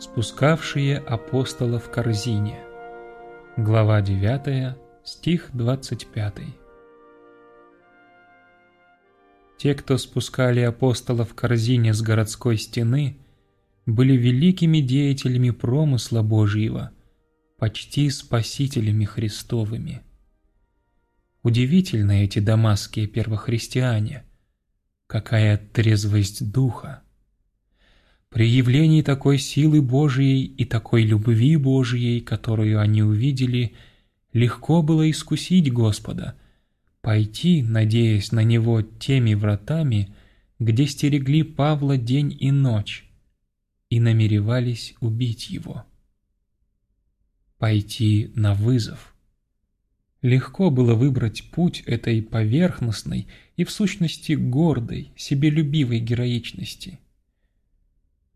Спускавшие апостола в корзине. Глава 9, стих 25. Те, кто спускали апостола в корзине с городской стены, были великими деятелями промысла Божьего, почти спасителями Христовыми. Удивительны эти дамасские первохристиане. Какая трезвость духа! При явлении такой силы Божией и такой любви Божией, которую они увидели, легко было искусить Господа, пойти, надеясь на Него теми вратами, где стерегли Павла день и ночь, и намеревались убить его. Пойти на вызов. Легко было выбрать путь этой поверхностной и в сущности гордой, себелюбивой героичности –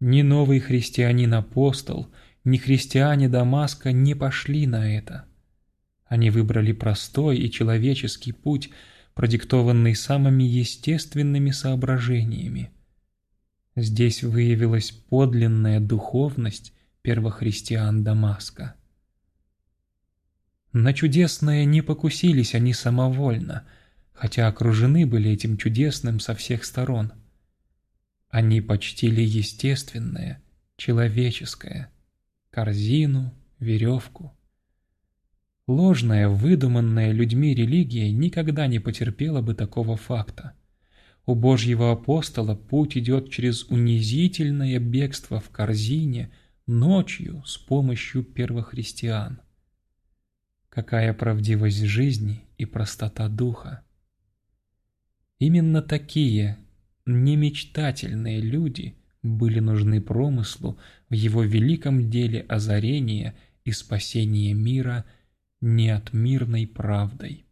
ни новый христианин-апостол, ни христиане Дамаска не пошли на это. Они выбрали простой и человеческий путь, продиктованный самыми естественными соображениями. Здесь выявилась подлинная духовность первохристиан Дамаска. На чудесное не покусились они самовольно, хотя окружены были этим чудесным со всех сторон – они почтили естественное, человеческое, корзину, веревку. Ложная, выдуманная людьми религия никогда не потерпела бы такого факта. У Божьего апостола путь идет через унизительное бегство в корзине ночью с помощью первохристиан. Какая правдивость жизни и простота духа! Именно такие Немечтательные люди были нужны промыслу в его великом деле озарения и спасения мира неотмирной правдой.